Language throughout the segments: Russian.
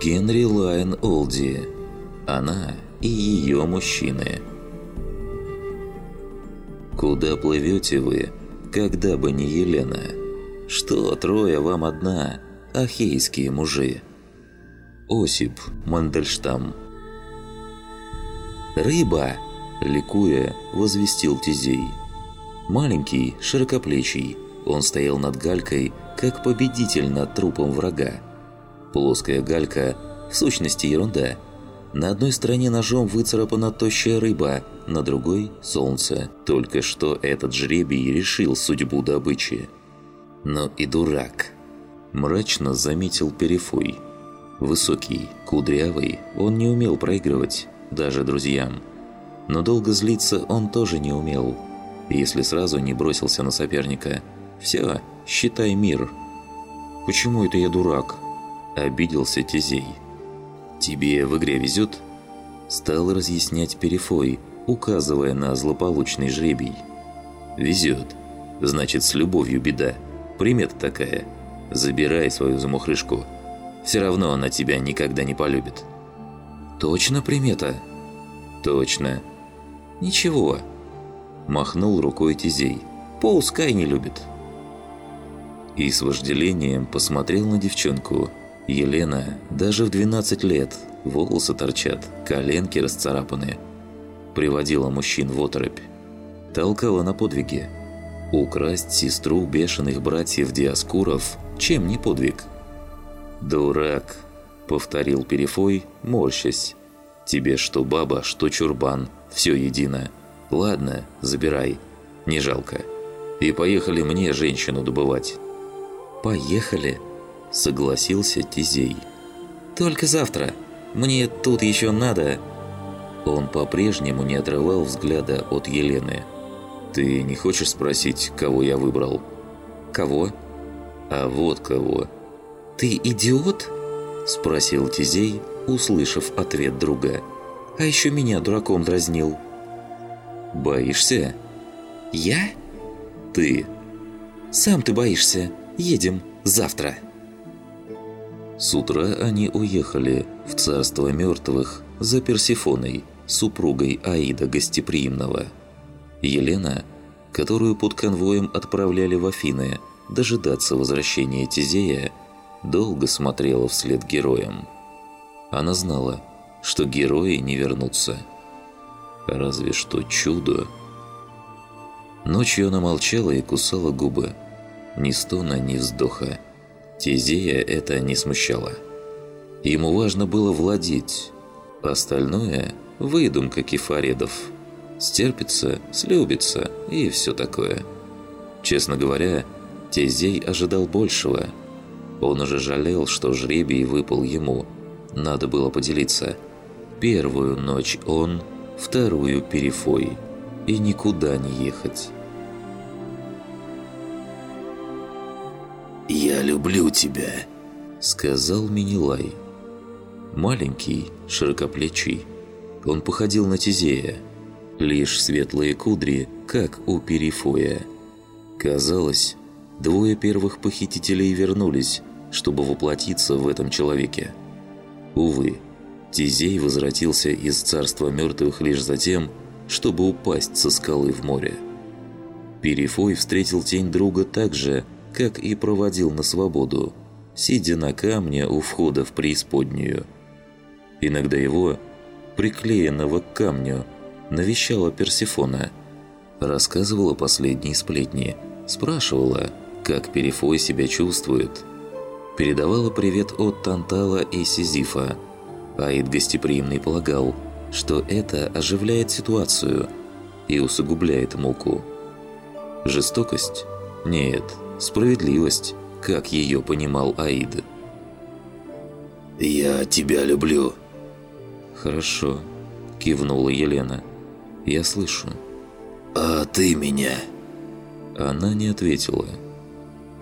Генри Лайн Олди. Она и ее мужчины. Куда плывете вы, когда бы не Елена? Что трое вам одна, ахейские мужи? Осип Мандельштам. «Рыба!» – ликуя, возвестил Тизей. Маленький, широкоплечий, он стоял над галькой, как победитель над трупом врага. Плоская галька – в сущности ерунда. На одной стороне ножом выцарапана тощая рыба, на другой – солнце. Только что этот жребий решил судьбу добычи. Но и дурак. Мрачно заметил Перефой. Высокий, кудрявый, он не умел проигрывать, даже друзьям. Но долго злиться он тоже не умел – если сразу не бросился на соперника. «Все, считай мир». «Почему это я дурак?» – обиделся Тизей. «Тебе в игре везет?» Стал разъяснять Перефой, указывая на злополучный жребий. «Везет. Значит, с любовью беда. Примета такая. Забирай свою замухрышку. Все равно она тебя никогда не полюбит». «Точно примета?» «Точно». «Ничего, Махнул рукой Тизей. «Пускай не любит». И с вожделением посмотрел на девчонку. Елена даже в 12 лет, волосы торчат, коленки расцарапаны. Приводила мужчин в оторопь. Толкала на подвиги. Украсть сестру бешеных братьев Диаскуров – чем не подвиг? «Дурак», – повторил Перефой, морщась. «Тебе что баба, что чурбан, все едино». «Ладно, забирай. Не жалко. И поехали мне женщину добывать». «Поехали», – согласился Тизей. «Только завтра. Мне тут еще надо...» Он по-прежнему не отрывал взгляда от Елены. «Ты не хочешь спросить, кого я выбрал?» «Кого?» «А вот кого». «Ты идиот?» – спросил Тизей, услышав ответ друга. «А еще меня дураком дразнил». «Боишься?» «Я?» «Ты». «Сам ты боишься. Едем завтра». С утра они уехали в царство мертвых за Персифоной, супругой Аида Гостеприимного. Елена, которую под конвоем отправляли в Афины дожидаться возвращения Тизея, долго смотрела вслед героям. Она знала, что герои не вернутся – разве что чудо. Ночью она молчала и кусала губы. Ни стона, ни вздоха. Тизея это не смущало. Ему важно было владеть. Остальное – выдумка кефаредов. Стерпится, слюбится и все такое. Честно говоря, Тезей ожидал большего. Он уже жалел, что жребий выпал ему. Надо было поделиться. Первую ночь он, вторую перифой и никуда не ехать. «Я люблю тебя», — сказал Минилай. Маленький, широкоплечий, он походил на Тизея, лишь светлые кудри, как у Перифоя. Казалось, двое первых похитителей вернулись, чтобы воплотиться в этом человеке. Увы, Тизей возвратился из царства мертвых лишь за тем, чтобы упасть со скалы в море. Перефой встретил тень друга так же, как и проводил на свободу, сидя на камне у входа в преисподнюю. Иногда его, приклеенного к камню, навещала Персифона, рассказывала последние сплетни, спрашивала, как Перефой себя чувствует, передавала привет от Тантала и Сизифа, Аид гостеприимный полагал, что это оживляет ситуацию и усугубляет муку. Жестокость? Нет, справедливость, как ее понимал Аид. «Я тебя люблю». «Хорошо», – кивнула Елена. «Я слышу». «А ты меня?» Она не ответила.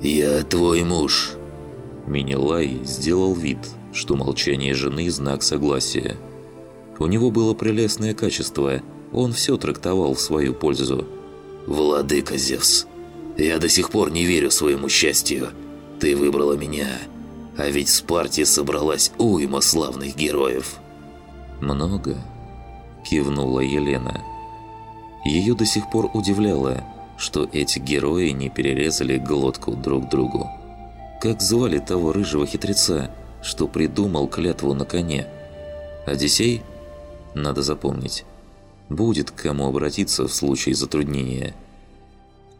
«Я твой муж». Минилай сделал вид – что молчание жены – знак согласия. У него было прелестное качество, он все трактовал в свою пользу. «Владыка Зевс, я до сих пор не верю своему счастью. Ты выбрала меня. А ведь в Спарте собралась уйма славных героев. «Много?» – кивнула Елена. Ее до сих пор удивляло, что эти герои не перерезали глотку друг другу. Как звали того рыжего хитреца, что придумал клятву на коне? Одиссей? Надо запомнить. Будет к кому обратиться в случае затруднения.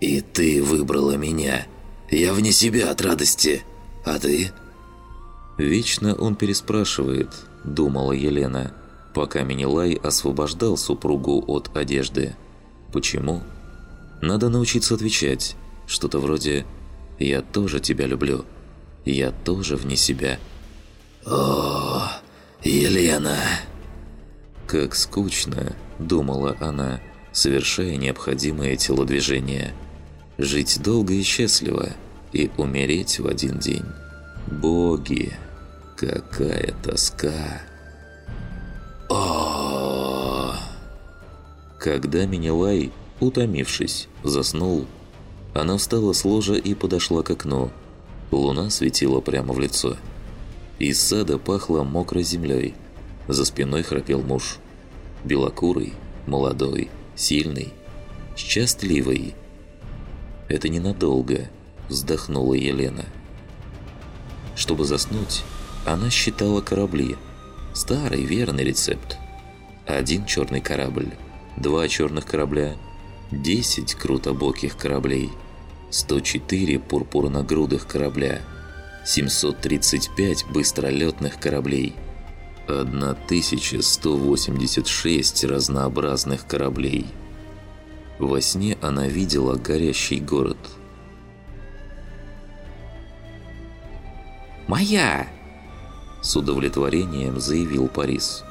«И ты выбрала меня. Я вне себя от радости. А ты?» «Вечно он переспрашивает», – думала Елена, пока Минилай освобождал супругу от одежды. «Почему?» Надо научиться отвечать. Что-то вроде «Я тоже тебя люблю. Я тоже вне себя». «О, Елена!» «Как скучно», – думала она, совершая необходимые телодвижения. «Жить долго и счастливо и умереть в один день. Боги, какая тоска!» О, Когда Минилай Утомившись, заснул. Она встала с ложа и подошла к окну. Луна светила прямо в лицо. Из сада пахло мокрой землей. За спиной храпел муж. Белокурый, молодой, сильный, счастливый. «Это ненадолго», – вздохнула Елена. Чтобы заснуть, она считала корабли. Старый верный рецепт. Один черный корабль, два черных корабля – 10 крутобоких кораблей, 104 пурпурногрудых корабля, 735 быстролетных кораблей, 1186 разнообразных кораблей. Во сне она видела горящий город. «Моя!» С удовлетворением заявил Парис.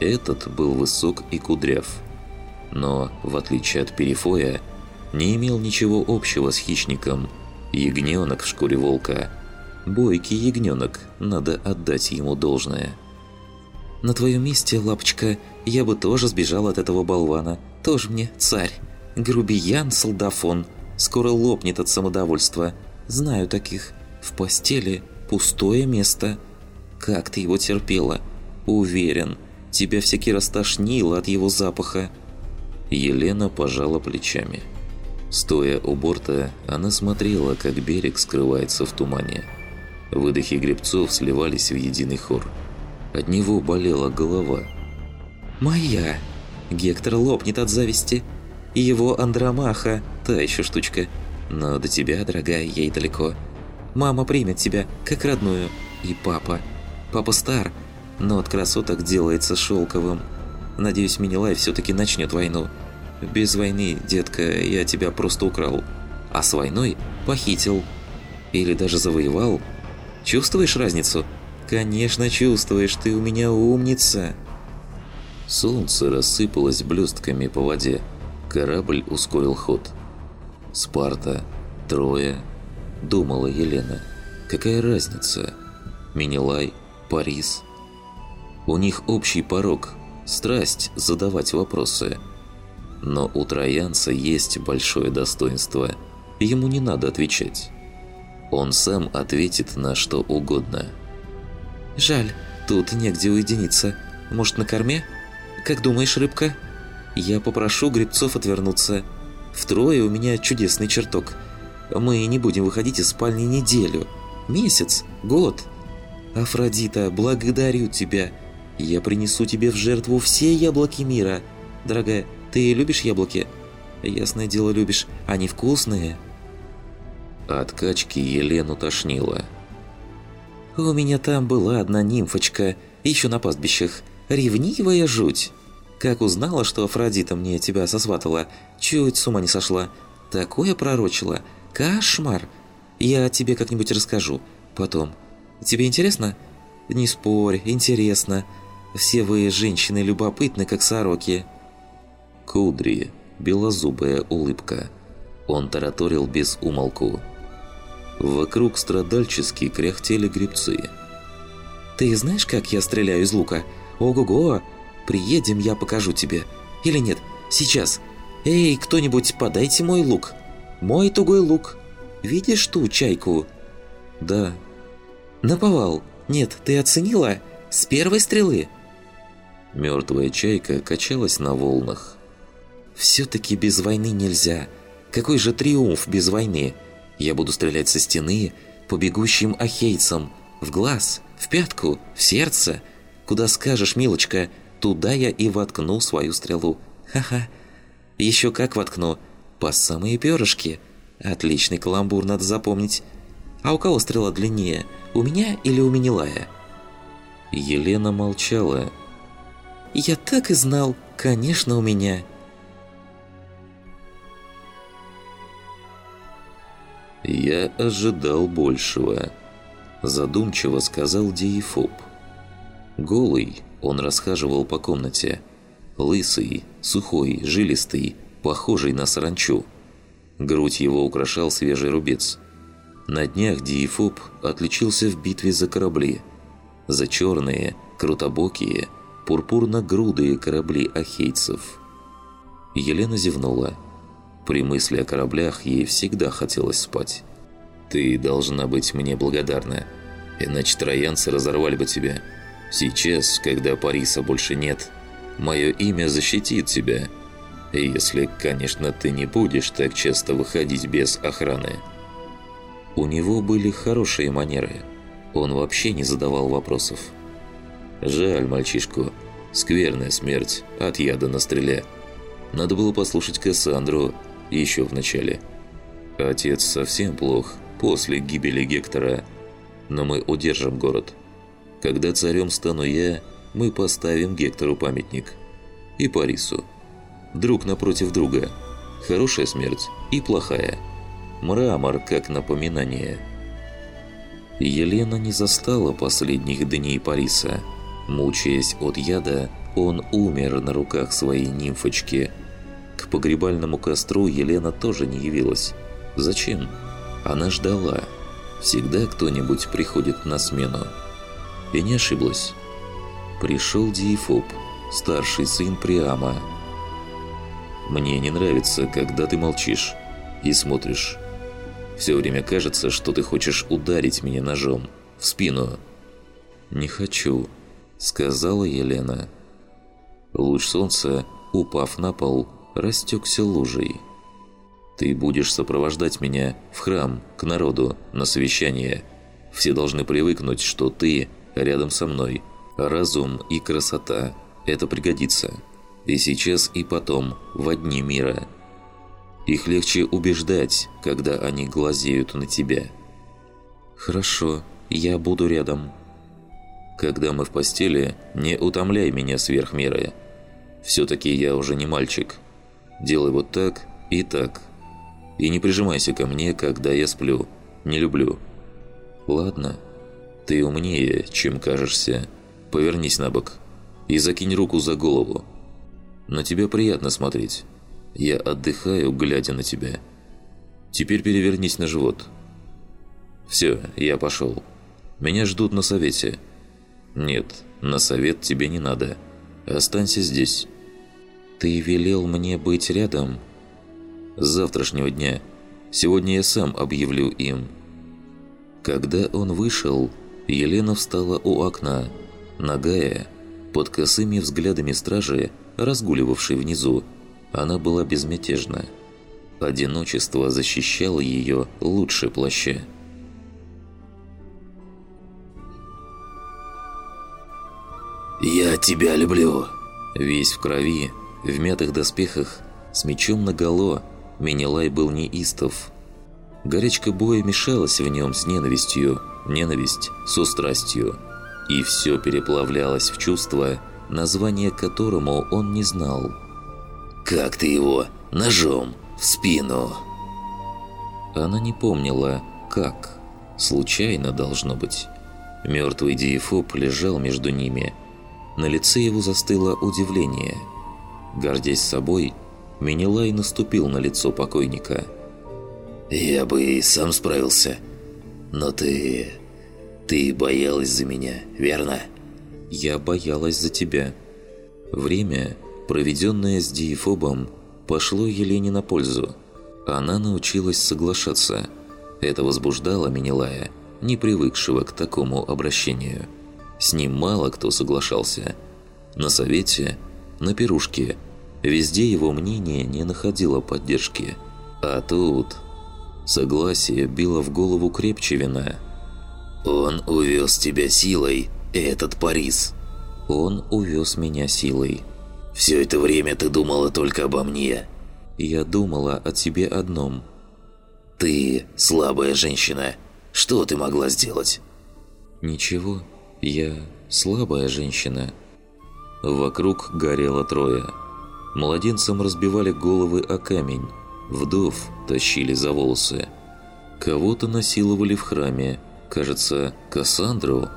Этот был высок и кудряв – но, в отличие от Перифоя, не имел ничего общего с хищником. Ягненок в шкуре волка. Бойкий ягненок, надо отдать ему должное. «На твоем месте, лапочка, я бы тоже сбежал от этого болвана. Тоже мне царь. Грубиян, солдафон. Скоро лопнет от самодовольства. Знаю таких. В постели пустое место. Как ты его терпела? Уверен, тебя всякий раз тошнило от его запаха. Елена пожала плечами. Стоя у борта, она смотрела, как берег скрывается в тумане. Выдохи гребцов сливались в единый хор. От него болела голова. «Моя!» Гектор лопнет от зависти. И его Андромаха, та еще штучка. Но до тебя, дорогая, ей далеко. Мама примет тебя, как родную. И папа. Папа стар, но от красоток делается шелковым. Надеюсь, Минилай все-таки начнет войну. Без войны, детка, я тебя просто украл. А с войной похитил. Или даже завоевал. Чувствуешь разницу? Конечно, чувствуешь, ты у меня умница. Солнце рассыпалось блестками по воде. Корабль ускорил ход. Спарта, Троя, думала Елена. Какая разница? Минилай, Парис. У них общий порог, страсть задавать вопросы. Но у троянца есть большое достоинство. Ему не надо отвечать. Он сам ответит на что угодно. «Жаль, тут негде уединиться. Может, на корме? Как думаешь, рыбка?» «Я попрошу гребцов отвернуться. Втрое у меня чудесный чертог. Мы не будем выходить из спальни неделю, месяц, год. Афродита, благодарю тебя. Я принесу тебе в жертву все яблоки мира. Дорогая, ты любишь яблоки? Ясное дело, любишь. Они вкусные. От качки Елену тошнило. У меня там была одна нимфочка, еще на пастбищах. Ревнивая жуть. Как узнала, что Афродита мне тебя сосватала, чуть с ума не сошла. Такое пророчила. Кошмар. Я тебе как-нибудь расскажу. Потом. Тебе интересно? Не спорь, интересно. Все вы, женщины, любопытны, как сороки». Кудри, белозубая улыбка. Он тараторил без умолку. Вокруг страдальчески кряхтели грибцы. «Ты знаешь, как я стреляю из лука? Ого-го! Приедем, я покажу тебе. Или нет, сейчас. Эй, кто-нибудь, подайте мой лук. Мой тугой лук. Видишь ту чайку?» «Да». Наповал. Нет, ты оценила? С первой стрелы!» Мертвая чайка качалась на волнах. «Все-таки без войны нельзя. Какой же триумф без войны? Я буду стрелять со стены по бегущим ахейцам. В глаз, в пятку, в сердце. Куда скажешь, милочка, туда я и воткну свою стрелу. Ха-ха. Еще как воткну. По самые перышки. Отличный каламбур, надо запомнить. А у кого стрела длиннее? У меня или у Минилая?» Елена молчала. «Я так и знал. Конечно, у меня». «Я ожидал большего», – задумчиво сказал Диефоб. Голый он расхаживал по комнате. Лысый, сухой, жилистый, похожий на саранчу. Грудь его украшал свежий рубец. На днях Диефоб отличился в битве за корабли. За черные, крутобокие, пурпурно-грудые корабли ахейцев. Елена зевнула. При мысли о кораблях ей всегда хотелось спать. «Ты должна быть мне благодарна, иначе троянцы разорвали бы тебя. Сейчас, когда Париса больше нет, мое имя защитит тебя. Если, конечно, ты не будешь так часто выходить без охраны». У него были хорошие манеры. Он вообще не задавал вопросов. «Жаль мальчишку. Скверная смерть от яда на стреле. Надо было послушать Кассандру, еще в начале. Отец совсем плох после гибели Гектора, но мы удержим город. Когда царем стану я, мы поставим Гектору памятник. И Парису. Друг напротив друга. Хорошая смерть и плохая. Мрамор как напоминание. Елена не застала последних дней Париса. Мучаясь от яда, он умер на руках своей нимфочки – к погребальному костру Елена тоже не явилась. Зачем? Она ждала. Всегда кто-нибудь приходит на смену. И не ошиблась. Пришел Диефоб, старший сын Приама. «Мне не нравится, когда ты молчишь и смотришь. Все время кажется, что ты хочешь ударить меня ножом в спину». «Не хочу», — сказала Елена. Луч солнца, упав на пол, растекся лужей. «Ты будешь сопровождать меня в храм, к народу, на совещание. Все должны привыкнуть, что ты рядом со мной. Разум и красота – это пригодится. И сейчас, и потом, в одни мира. Их легче убеждать, когда они глазеют на тебя». «Хорошо, я буду рядом». «Когда мы в постели, не утомляй меня сверх меры. Все-таки я уже не мальчик». Делай вот так и так. И не прижимайся ко мне, когда я сплю. Не люблю. Ладно. Ты умнее, чем кажешься. Повернись на бок и закинь руку за голову. На тебя приятно смотреть. Я отдыхаю, глядя на тебя. Теперь перевернись на живот. Все, я пошел. Меня ждут на совете. Нет, на совет тебе не надо. Останься здесь. «Ты велел мне быть рядом?» «С завтрашнего дня. Сегодня я сам объявлю им». Когда он вышел, Елена встала у окна, нагая, под косыми взглядами стражи, разгуливавшей внизу. Она была безмятежна. Одиночество защищало ее лучше плаща. «Я тебя люблю!» Весь в крови, в мятых доспехах, с мечом наголо, Менелай был неистов. Горячка боя мешалась в нем с ненавистью, ненависть с страстью. И все переплавлялось в чувство, название которому он не знал. «Как ты его? Ножом? В спину?» Она не помнила, как. Случайно должно быть. Мертвый Диефоб лежал между ними. На лице его застыло удивление – Гордясь собой, Менелай наступил на лицо покойника. «Я бы и сам справился, но ты... ты боялась за меня, верно?» «Я боялась за тебя». Время, проведенное с Диефобом, пошло Елене на пользу. Она научилась соглашаться. Это возбуждало Менелая не привыкшего к такому обращению. С ним мало кто соглашался. На совете, на пирушке, везде его мнение не находило поддержки. А тут согласие било в голову крепче вина. «Он увез тебя силой, этот Парис». «Он увез меня силой». «Все это время ты думала только обо мне». «Я думала о тебе одном». «Ты слабая женщина. Что ты могла сделать?» «Ничего. Я слабая женщина». Вокруг горело трое. Младенцам разбивали головы о камень. Вдов тащили за волосы. Кого-то насиловали в храме. Кажется, Кассандру.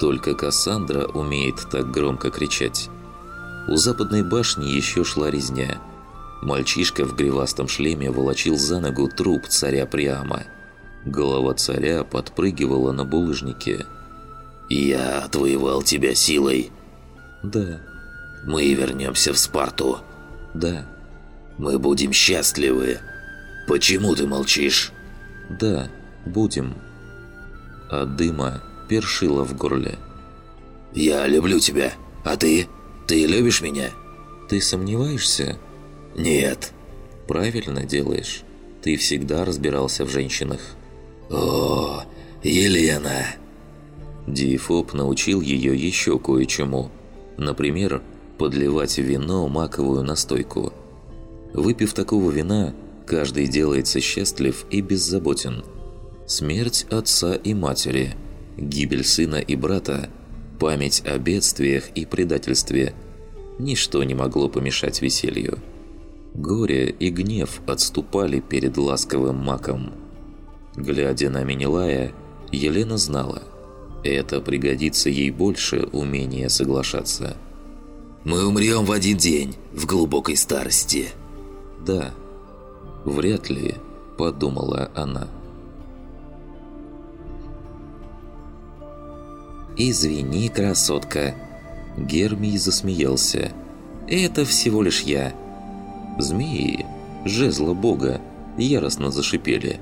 Только Кассандра умеет так громко кричать. У западной башни еще шла резня. Мальчишка в гривастом шлеме волочил за ногу труп царя Приама. Голова царя подпрыгивала на булыжнике. «Я отвоевал тебя силой». «Да». «Мы вернемся в Спарту». «Да». «Мы будем счастливы». «Почему ты молчишь?» «Да, будем». От дыма першило в горле. «Я люблю тебя. А ты? Ты любишь меня?» «Ты сомневаешься?» «Нет». «Правильно делаешь. Ты всегда разбирался в женщинах». «О, Елена!» Диефоб научил ее еще кое-чему. Например, подливать в вино маковую настойку. Выпив такого вина, каждый делается счастлив и беззаботен. Смерть отца и матери, гибель сына и брата, память о бедствиях и предательстве – ничто не могло помешать веселью. Горе и гнев отступали перед ласковым маком. Глядя на Менелая, Елена знала, это пригодится ей больше умения соглашаться. «Мы умрем в один день, в глубокой старости». «Да, вряд ли», – подумала она. «Извини, красотка», – Гермий засмеялся. «Это всего лишь я». Змеи, жезла бога, яростно зашипели.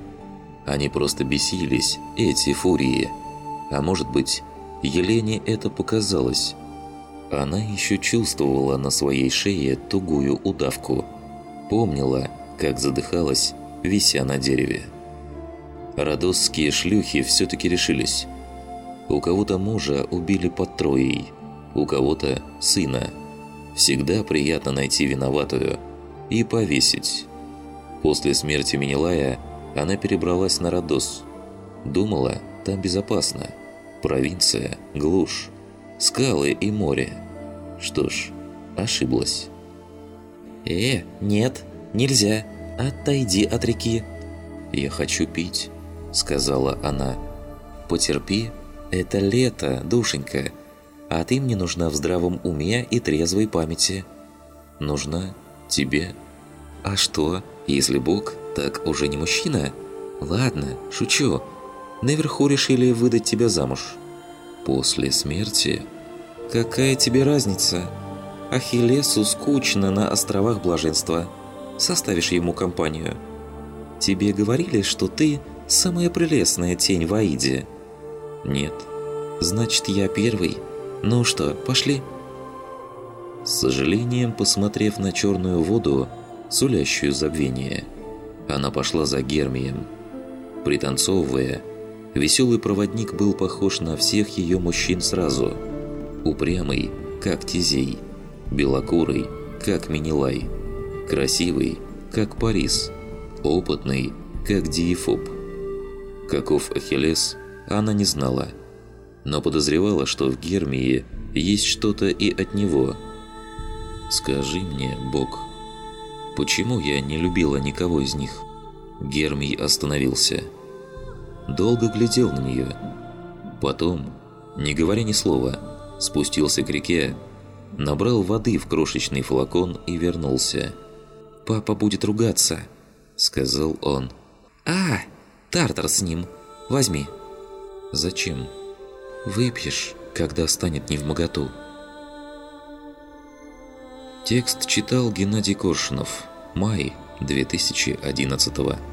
Они просто бесились, эти фурии. А может быть, Елене это показалось. Она еще чувствовала на своей шее тугую удавку. Помнила, как задыхалась, вися на дереве. Родосские шлюхи все-таки решились. У кого-то мужа убили под Троей, у кого-то сына. Всегда приятно найти виноватую – и повесить. После смерти Менелая она перебралась на Родос. Думала, там безопасно. Провинция, глушь, скалы и море. Что ж, ошиблась. «Э, нет, нельзя. Отойди от реки». «Я хочу пить», — сказала она. «Потерпи. Это лето, душенька. А ты мне нужна в здравом уме и трезвой памяти. Нужна тебе. А что, если Бог так уже не мужчина? Ладно, шучу. Наверху решили выдать тебя замуж. После смерти? Какая тебе разница? Ахиллесу скучно на островах блаженства. Составишь ему компанию. Тебе говорили, что ты самая прелестная тень в Аиде? Нет. Значит, я первый. Ну что, пошли? С сожалением, посмотрев на черную воду, сулящую забвение, она пошла за Гермием. Пританцовывая, веселый проводник был похож на всех ее мужчин сразу. Упрямый, как Тизей, белокурый, как Минилай, красивый, как Парис, опытный, как Диефоб. Каков Ахиллес, она не знала, но подозревала, что в Гермии есть что-то и от него – Скажи мне, Бог, почему я не любила никого из них? Гермий остановился. Долго глядел на нее. Потом, не говоря ни слова, спустился к реке, набрал воды в крошечный флакон и вернулся. «Папа будет ругаться», — сказал он. «А, тартар с ним. Возьми». «Зачем?» «Выпьешь, когда станет невмоготу». Текст читал Геннадий Коршунов. Май 2011